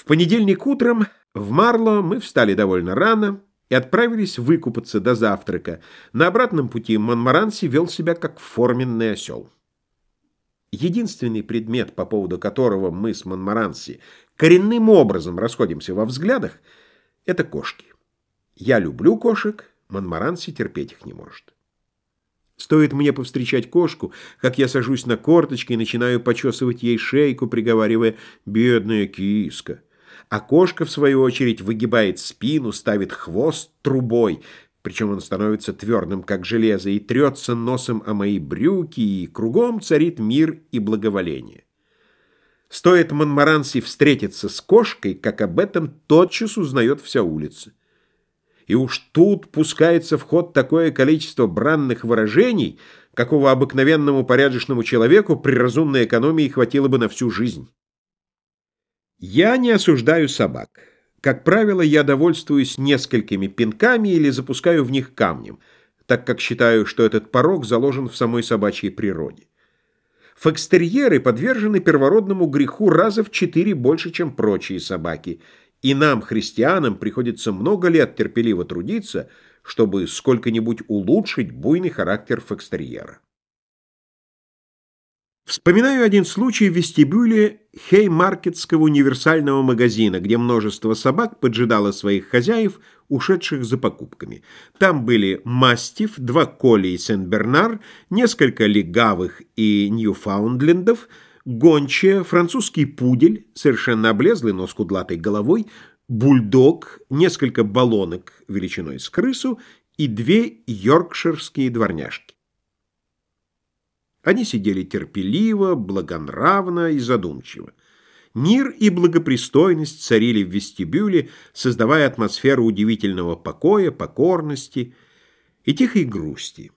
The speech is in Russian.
В понедельник утром в Марло мы встали довольно рано и отправились выкупаться до завтрака. На обратном пути Монмаранси вел себя как форменный осел. Единственный предмет, по поводу которого мы с Монмаранси коренным образом расходимся во взглядах, это кошки. Я люблю кошек, Монмаранси терпеть их не может. Стоит мне повстречать кошку, как я сажусь на корточки и начинаю почесывать ей шейку, приговаривая «бедная киска». А кошка, в свою очередь, выгибает спину, ставит хвост трубой, причем он становится твердым, как железо, и трется носом о мои брюки, и кругом царит мир и благоволение. Стоит Монмаранси встретиться с кошкой, как об этом тотчас узнает вся улица. И уж тут пускается в ход такое количество бранных выражений, какого обыкновенному порядочному человеку при разумной экономии хватило бы на всю жизнь. Я не осуждаю собак. Как правило, я довольствуюсь несколькими пинками или запускаю в них камнем, так как считаю, что этот порог заложен в самой собачьей природе. Фокстерьеры подвержены первородному греху раза в четыре больше, чем прочие собаки, и нам, христианам, приходится много лет терпеливо трудиться, чтобы сколько-нибудь улучшить буйный характер фокстерьера. Вспоминаю один случай в вестибюле Хеймаркетского универсального магазина, где множество собак поджидало своих хозяев, ушедших за покупками. Там были мастиф, два коли и сен-бернар, несколько легавых и ньюфаундлендов, гончая, французский пудель, совершенно облезлый, но с кудлатой головой, бульдог, несколько баллонок величиной с крысу и две йоркширские дворняжки. Они сидели терпеливо, благонравно и задумчиво. Мир и благопристойность царили в вестибюле, создавая атмосферу удивительного покоя, покорности и тихой грусти.